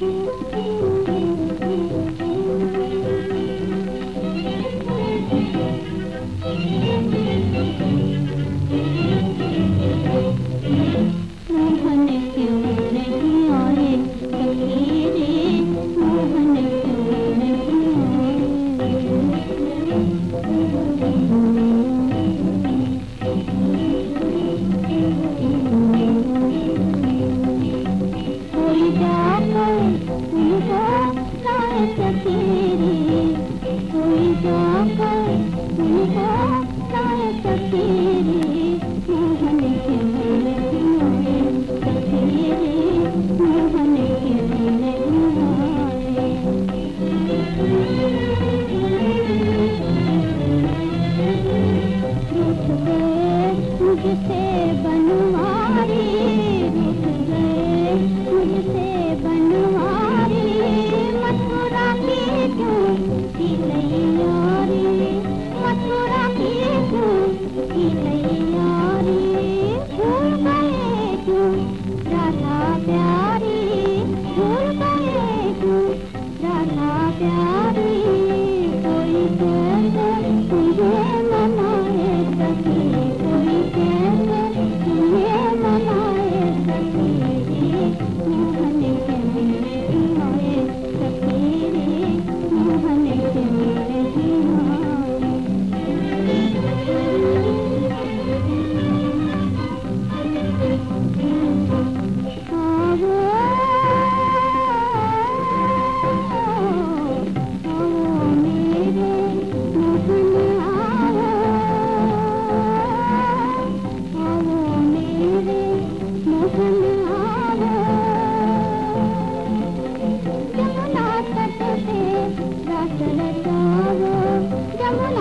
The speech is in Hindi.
Música मुझसे बनवारी रुक गए मुझसे बनवारी। मथुरा क्यों? गई ಜಮುನ